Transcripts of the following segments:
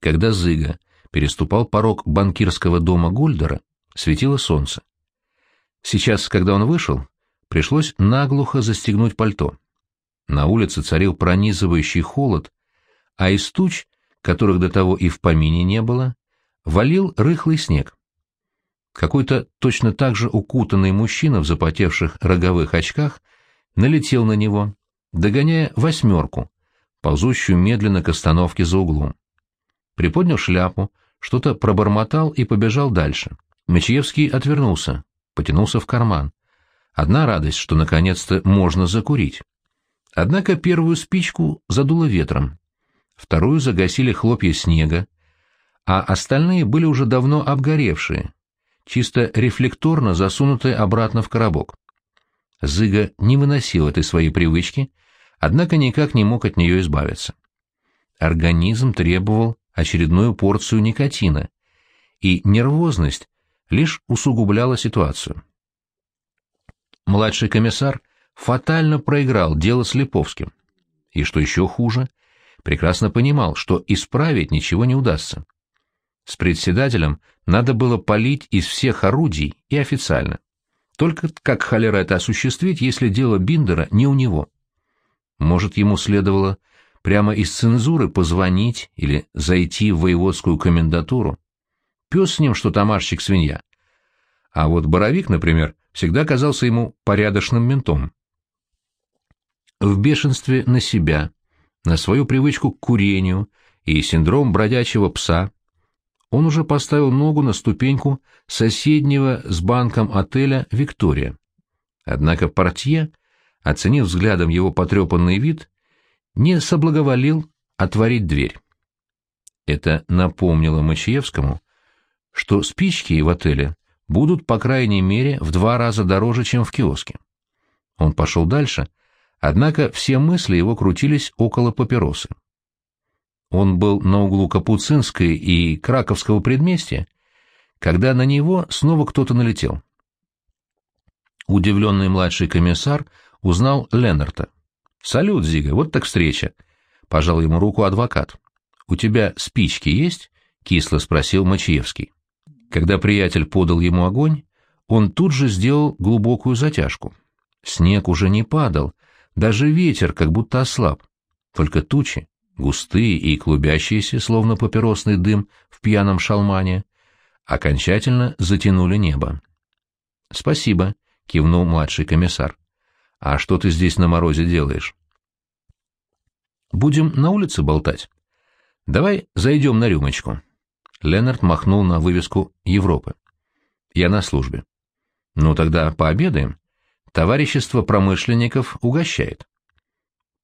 Когда Зыга переступал порог банкирского дома Гульдера, светило солнце. Сейчас, когда он вышел, пришлось наглухо застегнуть пальто. На улице царил пронизывающий холод, а из туч, которых до того и в помине не было, валил рыхлый снег. Какой-то точно так же укутанный мужчина в запотевших роговых очках налетел на него, догоняя восьмерку, ползущую медленно к остановке за углом. Приподнял шляпу, что-то пробормотал и побежал дальше. Мечьевский отвернулся, потянулся в карман. Одна радость, что наконец-то можно закурить. Однако первую спичку задуло ветром, вторую загасили хлопья снега, а остальные были уже давно обгоревшие, чисто рефлекторно засунутые обратно в коробок. Зыга не выносил этой своей привычки, однако никак не мог от нее избавиться. Организм требовал очередную порцию никотина, и нервозность лишь усугубляла ситуацию. Младший комиссар фатально проиграл дело с Липовским. И что еще хуже, прекрасно понимал, что исправить ничего не удастся. С председателем надо было палить из всех орудий и официально. Только как холера это осуществить, если дело Биндера не у него? Может, ему следовало прямо из цензуры позвонить или зайти в воеводскую комендатуру? Пес с ним, что тамашчик свинья. А вот Боровик, например, всегда казался ему порядочным ментом. В бешенстве на себя, на свою привычку к курению и синдром бродячего пса он уже поставил ногу на ступеньку соседнего с банком отеля «Виктория». Однако портье, оценив взглядом его потрепанный вид, не соблаговолил отворить дверь. Это напомнило Мачиевскому, что спички в отеле будут, по крайней мере, в два раза дороже, чем в киоске. Он пошел дальше, однако все мысли его крутились около папиросы. Он был на углу Капуцинской и Краковского предместья, когда на него снова кто-то налетел. Удивленный младший комиссар узнал Ленарта. «Салют, Зига, вот так встреча!» — пожал ему руку адвокат. «У тебя спички есть?» — кисло спросил Мачиевский. Когда приятель подал ему огонь, он тут же сделал глубокую затяжку. Снег уже не падал, даже ветер как будто ослаб. Только тучи, густые и клубящиеся, словно папиросный дым в пьяном шалмане, окончательно затянули небо. — Спасибо, — кивнул младший комиссар. — А что ты здесь на морозе делаешь? — Будем на улице болтать. Давай зайдем на рюмочку. Ленард махнул на вывеску Европы. Я на службе. Ну тогда пообедаем. Товарищество промышленников угощает.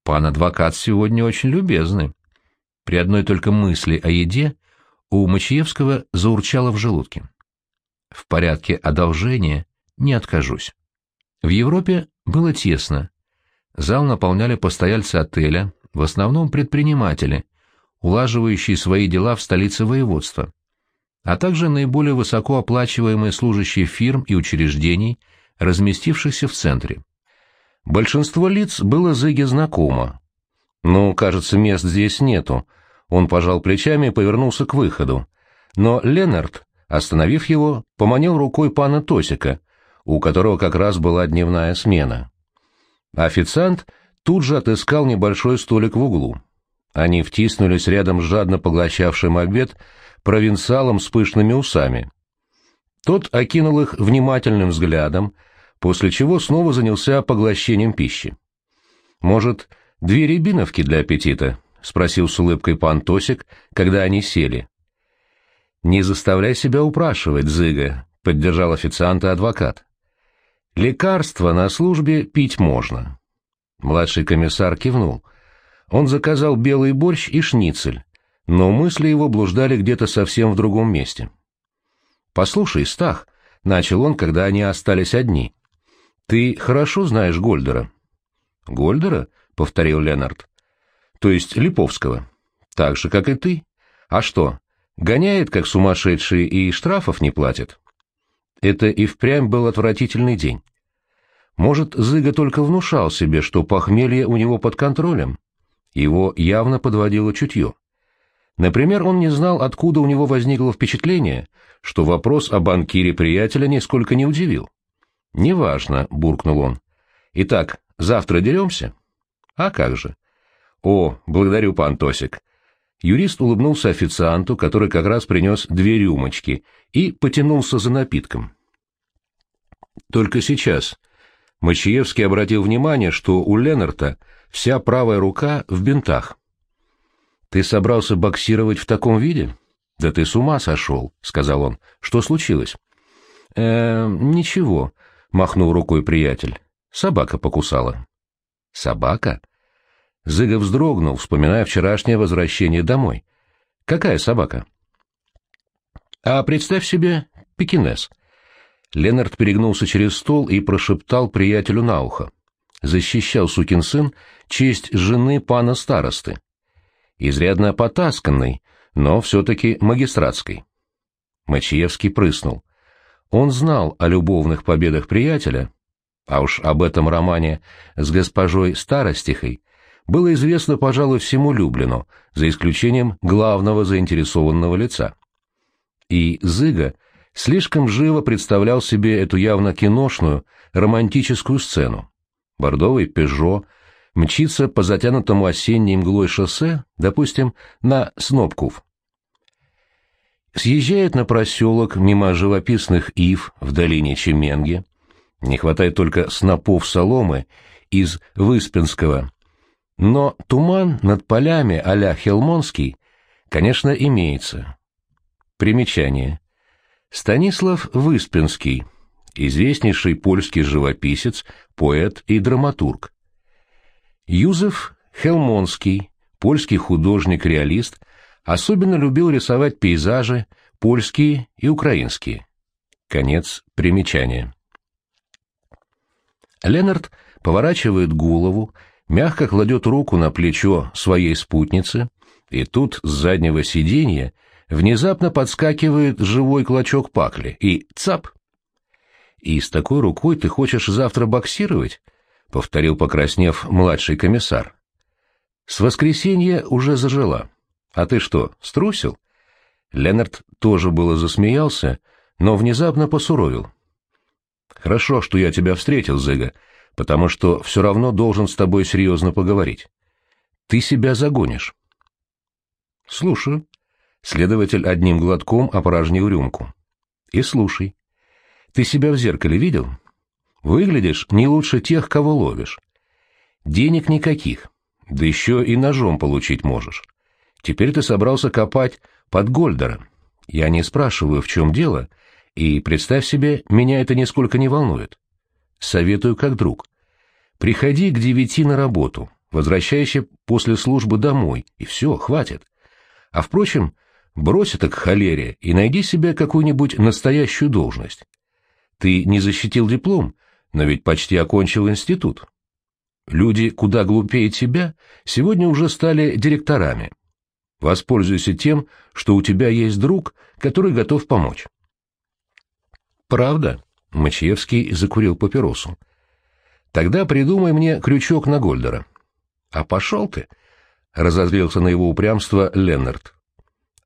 Пан адвокат сегодня очень любезный. При одной только мысли о еде у Мачиевского заурчало в желудке. В порядке одолжения не откажусь. В Европе было тесно. Зал наполняли постояльцы отеля, в основном предприниматели, улаживающие свои дела в столице воеводства, а также наиболее высокооплачиваемые служащие фирм и учреждений, разместившихся в центре. Большинство лиц было Зыге знакомо. «Ну, кажется, мест здесь нету». Он пожал плечами и повернулся к выходу. Но Ленард, остановив его, поманил рукой пана Тосика, у которого как раз была дневная смена. Официант тут же отыскал небольшой столик в углу. Они втиснулись рядом с жадно поглощавшим обед провинциалом с пышными усами. Тот окинул их внимательным взглядом, после чего снова занялся поглощением пищи. «Может, две рябиновки для аппетита?» — спросил с улыбкой пан Тосик, когда они сели. «Не заставляй себя упрашивать, Зыга», — поддержал официанта адвокат. «Лекарства на службе пить можно». Младший комиссар кивнул. Он заказал белый борщ и шницель, но мысли его блуждали где-то совсем в другом месте. «Послушай, Стах», — начал он, когда они остались одни, ты хорошо знаешь Гольдера? Гольдера? повторил Ленард. То есть Липовского. Так же, как и ты. А что, гоняет как сумасшедший и штрафов не платит? Это и впрямь был отвратительный день. Может, Зыга только внушал себе, что похмелье у него под контролем. Его явно подводило чутье. Например, он не знал, откуда у него возникло впечатление, что вопрос о банкире приятеля нисколько не удивил. «Неважно», — буркнул он. «Итак, завтра деремся?» «А как же?» «О, благодарю, пан Тосик». Юрист улыбнулся официанту, который как раз принес две рюмочки, и потянулся за напитком. Только сейчас Мачиевский обратил внимание, что у Ленарта вся правая рука в бинтах. «Ты собрался боксировать в таком виде?» «Да ты с ума сошел», — сказал он. «Что случилось?» «Э, ничего», — махнул рукой приятель. «Собака покусала». «Собака?» Зыга вздрогнул, вспоминая вчерашнее возвращение домой. «Какая собака?» «А представь себе пекинес». Ленард перегнулся через стол и прошептал приятелю на ухо. Защищал сукин сын честь жены пана старосты изрядно потасканной, но все-таки магистратской. Мачиевский прыснул. Он знал о любовных победах приятеля, а уж об этом романе с госпожой Старостихой было известно, пожалуй, всему Люблину, за исключением главного заинтересованного лица. И Зыга слишком живо представлял себе эту явно киношную, романтическую сцену. Бордовый «Пежо», мчится по затянутому осенней мглой шоссе, допустим, на Снопкув. Съезжает на проселок мимо живописных ив в долине Чеменги. Не хватает только снопов соломы из Выспенского. Но туман над полями а-ля Хелмонский, конечно, имеется. Примечание. Станислав Выспенский, известнейший польский живописец, поэт и драматург. Юзеф Хелмонский, польский художник-реалист, особенно любил рисовать пейзажи, польские и украинские. Конец примечания. Ленард поворачивает голову, мягко кладет руку на плечо своей спутницы, и тут с заднего сиденья внезапно подскакивает живой клочок пакли, и цап! И с такой рукой ты хочешь завтра боксировать? — повторил, покраснев, младший комиссар. «С воскресенья уже зажила. А ты что, струсил?» Ленард тоже было засмеялся, но внезапно посуровил. «Хорошо, что я тебя встретил, Зыга, потому что все равно должен с тобой серьезно поговорить. Ты себя загонишь». «Слушаю». Следователь одним глотком опорожнил рюмку. «И слушай. Ты себя в зеркале видел?» Выглядишь не лучше тех, кого ловишь. Денег никаких, да еще и ножом получить можешь. Теперь ты собрался копать под Гольдера. Я не спрашиваю, в чем дело, и, представь себе, меня это нисколько не волнует. Советую как друг. Приходи к девяти на работу, возвращайся после службы домой, и все, хватит. А, впрочем, брось это к холере и найди себе какую-нибудь настоящую должность. Ты не защитил диплом, но ведь почти окончил институт. Люди куда глупее тебя сегодня уже стали директорами. Воспользуйся тем, что у тебя есть друг, который готов помочь. Правда? Мачиевский закурил папиросу. Тогда придумай мне крючок на Гольдера. А пошел ты, разозлился на его упрямство Леннард.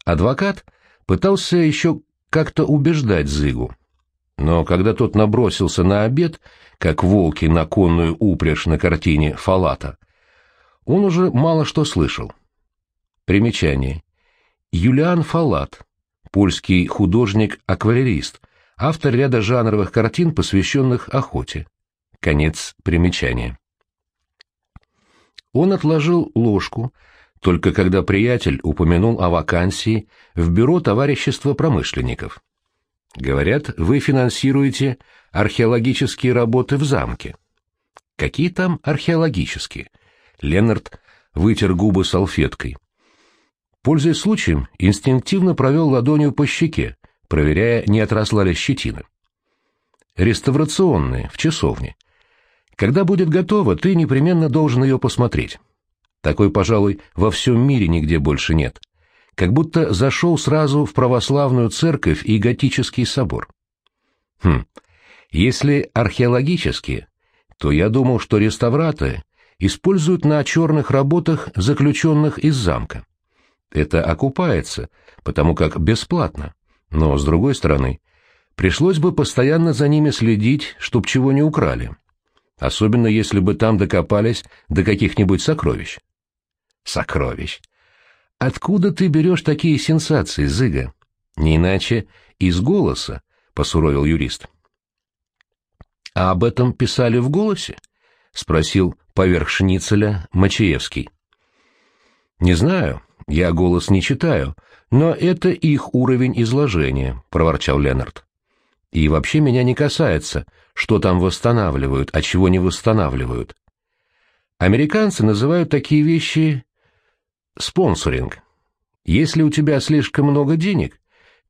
Адвокат пытался еще как-то убеждать Зыгу, но когда тот набросился на обед, как волки на конную упряжь на картине Фалата, он уже мало что слышал. Примечание. Юлиан Фалат, польский художник-акварелист, автор ряда жанровых картин, посвященных охоте. Конец примечания. Он отложил ложку, только когда приятель упомянул о вакансии в бюро товарищества промышленников. Говорят, вы финансируете археологические работы в замке. Какие там археологические? Ленард вытер губы салфеткой. Пользуясь случаем, инстинктивно провел ладонью по щеке, проверяя, не отросла ли щетина. Реставрационные, в часовне. Когда будет готова, ты непременно должен ее посмотреть. Такой, пожалуй, во всем мире нигде больше нет как будто зашел сразу в православную церковь и готический собор. Хм, если археологические, то я думал, что реставраторы используют на черных работах заключенных из замка. Это окупается, потому как бесплатно. Но, с другой стороны, пришлось бы постоянно за ними следить, чтоб чего не украли. Особенно, если бы там докопались до каких-нибудь сокровищ. Сокровищ. Откуда ты берешь такие сенсации, Зыга? Не иначе из голоса, — посуровил юрист. — А об этом писали в голосе? — спросил поверх шницеля Мачаевский. — Не знаю, я голос не читаю, но это их уровень изложения, — проворчал Ленард. — И вообще меня не касается, что там восстанавливают, а чего не восстанавливают. Американцы называют такие вещи спонсоринг. Если у тебя слишком много денег,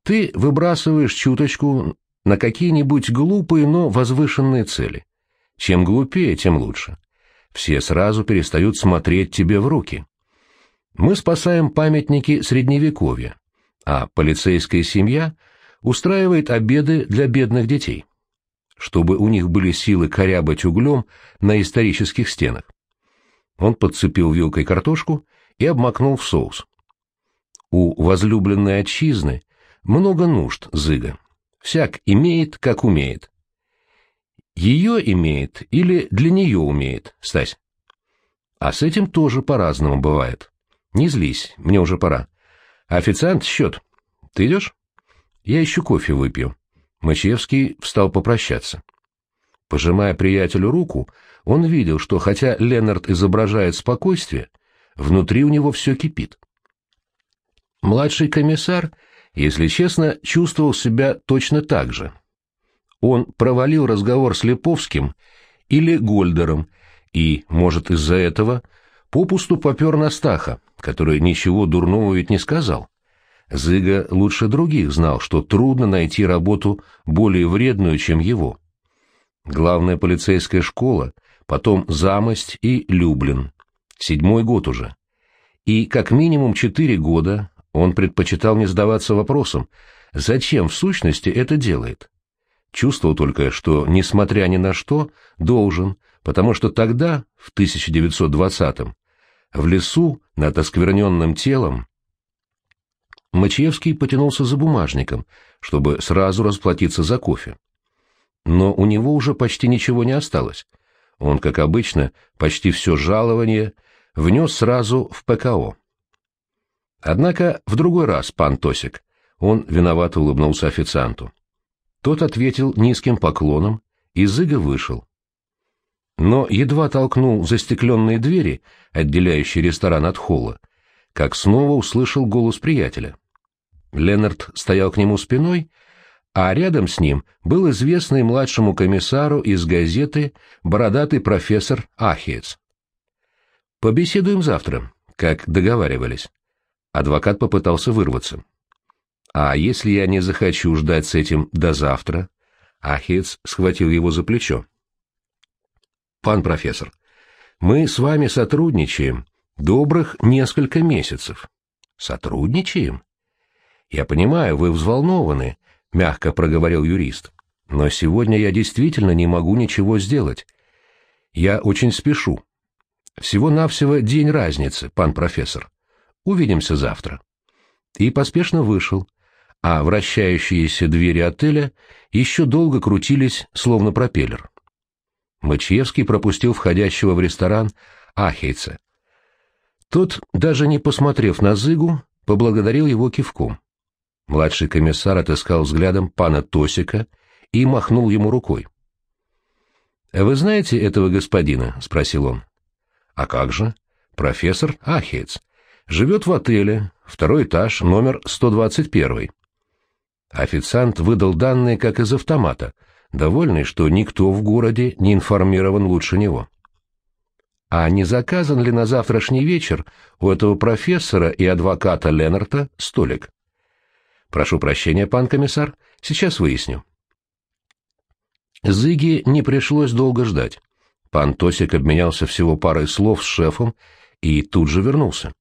ты выбрасываешь чуточку на какие-нибудь глупые, но возвышенные цели. Чем глупее, тем лучше. Все сразу перестают смотреть тебе в руки. Мы спасаем памятники Средневековья, а полицейская семья устраивает обеды для бедных детей, чтобы у них были силы корябать углем на исторических стенах. Он подцепил вилкой картошку и обмакнул в соус. У возлюбленной отчизны много нужд, Зыга. Всяк имеет, как умеет. Ее имеет или для нее умеет, Стась? А с этим тоже по-разному бывает. Не злись, мне уже пора. Официант, счет. Ты идешь? Я еще кофе выпью. Мачевский встал попрощаться. Пожимая приятелю руку, он видел, что хотя Ленард изображает спокойствие, внутри у него все кипит. Младший комиссар, если честно, чувствовал себя точно так же. Он провалил разговор с Липовским или Гольдером и, может, из-за этого, попусту попер на Стаха, который ничего дурного ведь не сказал. Зыга лучше других знал, что трудно найти работу более вредную, чем его. Главная полицейская школа, потом Замость и Люблин. Седьмой год уже. И как минимум четыре года он предпочитал не задаваться вопросом, зачем в сущности это делает. Чувствовал только, что, несмотря ни на что, должен, потому что тогда, в 1920-м, в лесу над оскверненным телом Мачевский потянулся за бумажником, чтобы сразу расплатиться за кофе. Но у него уже почти ничего не осталось. Он, как обычно, почти все жалование внес сразу в ПКО. Однако в другой раз, пан Тосик, он виновато улыбнулся официанту. Тот ответил низким поклоном, и Зыга вышел. Но едва толкнул застекленные двери, отделяющие ресторан от холла, как снова услышал голос приятеля. Ленард стоял к нему спиной, а рядом с ним был известный младшему комиссару из газеты бородатый профессор Ахиец. «Побеседуем завтра, как договаривались». Адвокат попытался вырваться. «А если я не захочу ждать с этим до завтра?» Ахиец схватил его за плечо. «Пан профессор, мы с вами сотрудничаем добрых несколько месяцев». «Сотрудничаем?» «Я понимаю, вы взволнованы», — мягко проговорил юрист. «Но сегодня я действительно не могу ничего сделать. Я очень спешу. Всего-навсего день разницы, пан профессор. Увидимся завтра». И поспешно вышел, а вращающиеся двери отеля еще долго крутились, словно пропеллер. Мачьевский пропустил входящего в ресторан Ахейца. Тот, даже не посмотрев на Зыгу, поблагодарил его кивком. Младший комиссар отыскал взглядом пана Тосика и махнул ему рукой. «Вы знаете этого господина?» — спросил он. «А как же? Профессор Ахиец. Живет в отеле, второй этаж, номер 121». Официант выдал данные как из автомата, довольный, что никто в городе не информирован лучше него. А не заказан ли на завтрашний вечер у этого профессора и адвоката Ленарта столик? Прошу прощения, пан комиссар, сейчас выясню. Зыге не пришлось долго ждать. Пан Тосик обменялся всего парой слов с шефом и тут же вернулся.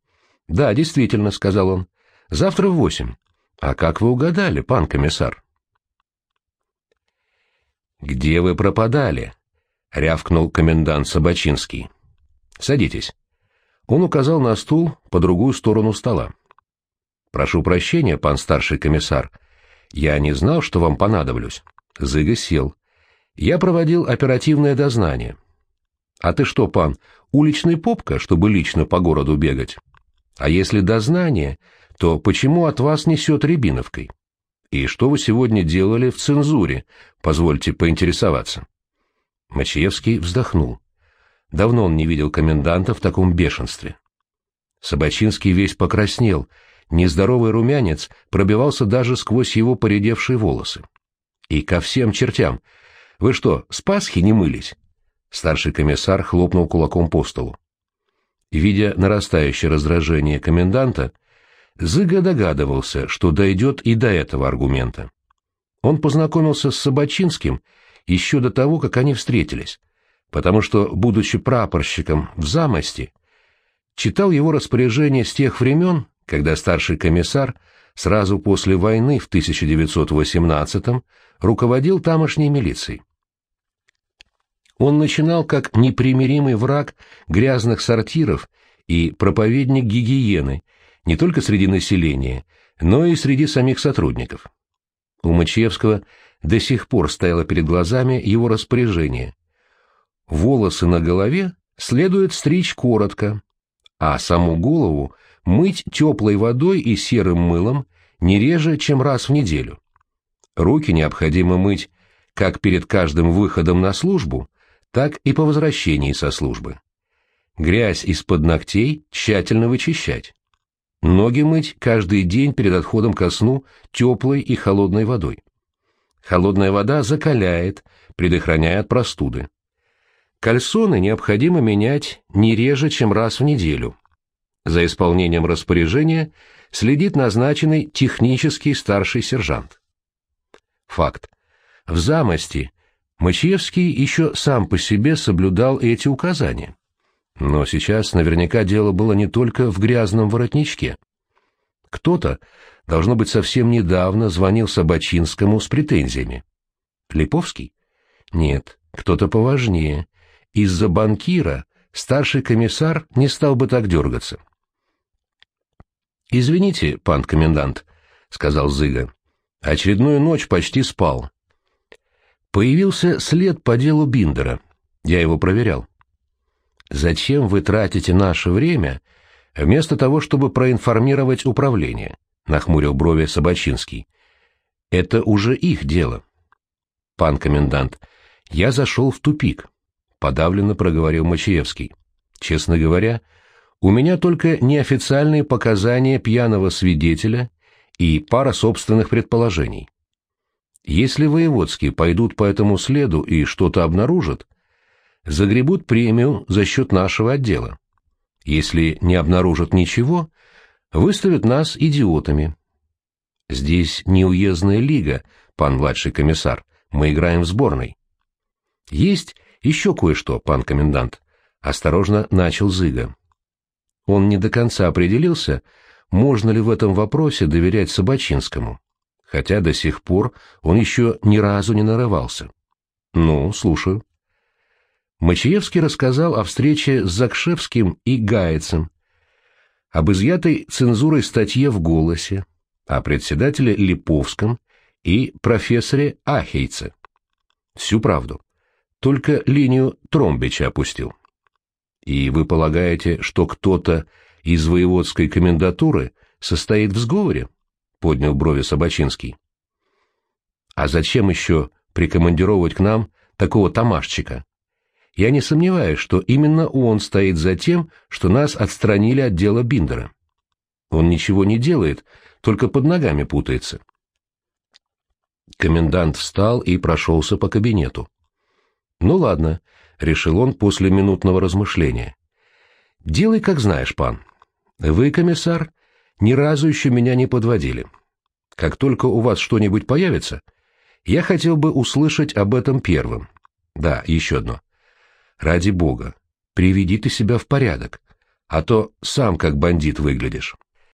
«Да, действительно», — сказал он. «Завтра в восемь. А как вы угадали, пан комиссар?» «Где вы пропадали?» — рявкнул комендант Собачинский. «Садитесь». Он указал на стул по другую сторону стола. Прошу прощения, пан старший комиссар. Я не знал, что вам понадоблюсь. Зыга сел. Я проводил оперативное дознание. А ты что, пан, уличный попка, чтобы лично по городу бегать? А если дознание, то почему от вас несет рябиновкой? И что вы сегодня делали в цензуре, позвольте поинтересоваться? Мачиевский вздохнул. Давно он не видел коменданта в таком бешенстве. Собачинский весь покраснел, нездоровый румянец пробивался даже сквозь его поредевшие волосы. И ко всем чертям. Вы что, с Пасхи не мылись? Старший комиссар хлопнул кулаком по столу. Видя нарастающее раздражение коменданта, Зыга догадывался, что дойдет и до этого аргумента. Он познакомился с Собачинским еще до того, как они встретились, потому что, будучи прапорщиком в замости, читал его распоряжение с тех времен, когда старший комиссар сразу после войны в 1918-м руководил тамошней милицией. Он начинал как непримиримый враг грязных сортиров и проповедник гигиены не только среди населения, но и среди самих сотрудников. У Мачевского до сих пор стояло перед глазами его распоряжение. Волосы на голове следует стричь коротко, а саму голову мыть теплой водой и серым мылом не реже, чем раз в неделю. Руки необходимо мыть как перед каждым выходом на службу, так и по возвращении со службы. Грязь из-под ногтей тщательно вычищать. Ноги мыть каждый день перед отходом ко сну теплой и холодной водой. Холодная вода закаляет, предохраняя от простуды. Кальсоны необходимо менять не реже, чем раз в неделю. За исполнением распоряжения следит назначенный технический старший сержант. Факт. В замости Мачевский еще сам по себе соблюдал эти указания. Но сейчас наверняка дело было не только в грязном воротничке. Кто-то, должно быть, совсем недавно звонил Собачинскому с претензиями. Липовский? Нет, кто-то поважнее. Из-за банкира старший комиссар не стал бы так дергаться. «Извините, пан комендант», — сказал Зыга. «Очередную ночь почти спал. Появился след по делу Биндера. Я его проверял. Зачем вы тратите наше время вместо того, чтобы проинформировать управление? Нахмурил брови Собачинский. Это уже их дело. Пан комендант, я зашел в тупик. Подавленно проговорил Мачиевский. Честно говоря, у меня только неофициальные показания пьяного свидетеля и пара собственных предположений. Если воеводские пойдут по этому следу и что-то обнаружат, загребут премию за счет нашего отдела. Если не обнаружат ничего, выставят нас идиотами. Здесь не уездная лига, пан младший комиссар, мы играем в сборной. Есть еще кое-что, пан комендант, осторожно начал Зыга. Он не до конца определился, можно ли в этом вопросе доверять Собачинскому хотя до сих пор он еще ни разу не нарывался. «Ну, слушаю». Мачиевский рассказал о встрече с Закшевским и Гайцем, об изъятой цензурой статье в «Голосе», о председателе Липовском и профессоре Ахейце. Всю правду. Только линию Тромбича опустил. И вы полагаете, что кто-то из воеводской комендатуры состоит в сговоре? — поднял брови Собачинский. «А зачем еще прикомандировать к нам такого тамашчика? Я не сомневаюсь, что именно он стоит за тем, что нас отстранили от дела Биндера. Он ничего не делает, только под ногами путается». Комендант встал и прошелся по кабинету. «Ну ладно», — решил он после минутного размышления. «Делай, как знаешь, пан. Вы, комиссар, ни разу еще меня не подводили. Как только у вас что-нибудь появится, я хотел бы услышать об этом первым. Да, еще одно. Ради бога, приведи ты себя в порядок, а то сам как бандит выглядишь.